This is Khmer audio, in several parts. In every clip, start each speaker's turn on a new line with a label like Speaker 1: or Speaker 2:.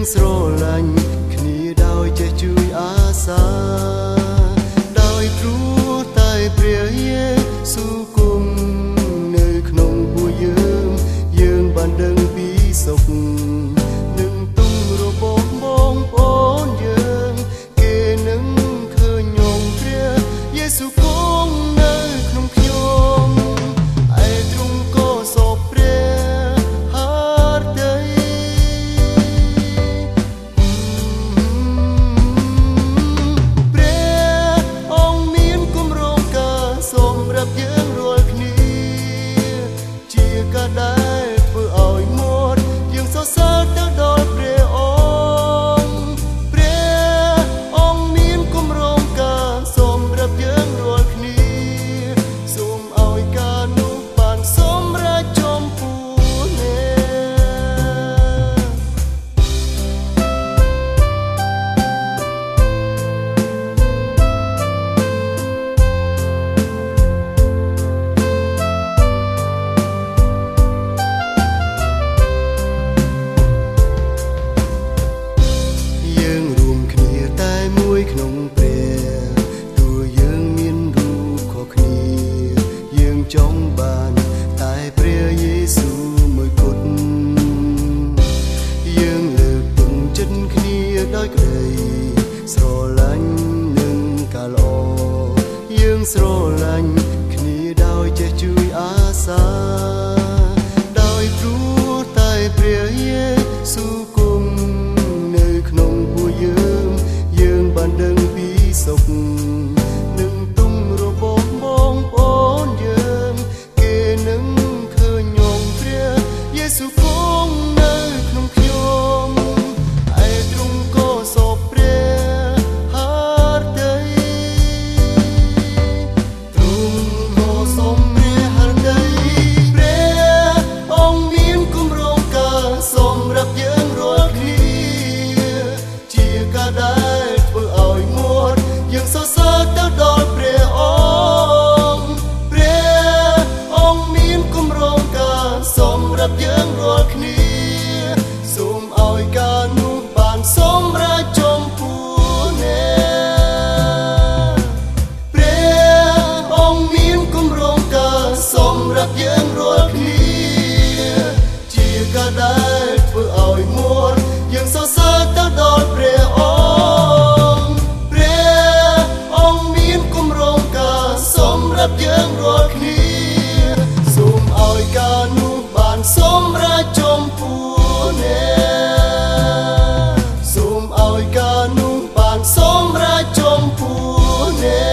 Speaker 1: នឹងស្រឡាញ់គ្នាដោយចេះជួយអាសាដោយព្រោះតែព្រះយេស៊ូវគង់នៅក្នុងពួកយើងយើងបានដឹងពីសុខនឹងទុំរបស់បងប្អូនយើងគេនឹងឃើញញោមព្រះយេស៊ូវគង់នៅក្នុងខ្ញុំ ចង់បាន តែព្រះយេស៊ូវមួយគត់យើងលើកទុំចិត្តគ្នាដោយក្តីស្រឡាញ់នឹងការល្អយើងស្រឡាញ់គ្នាដោយចេះជួយអាសាដោយព្រោះតែព្រះយេស៊ូវគង់នៅក្នុងពួកយើង យើងបានដឹងពីសុខ su corazón. ដែលធ្វើឲ្យមួនយើងសរសើរទៅដល់ព្រះអង្គព្រះអង្គមានគម្រោងការសម្រាប់យើងរាល់គ្នាសូមឲ្យការនោះបានសម្រាប់ចំពោះអ្នកសូមឲ្យការនោះបានសម្រាប់ចំពោះអ្ន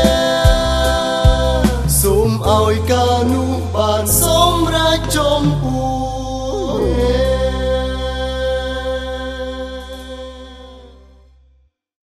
Speaker 1: កសូមឲ្យការនោះបានសម្រាប់ចំពោះ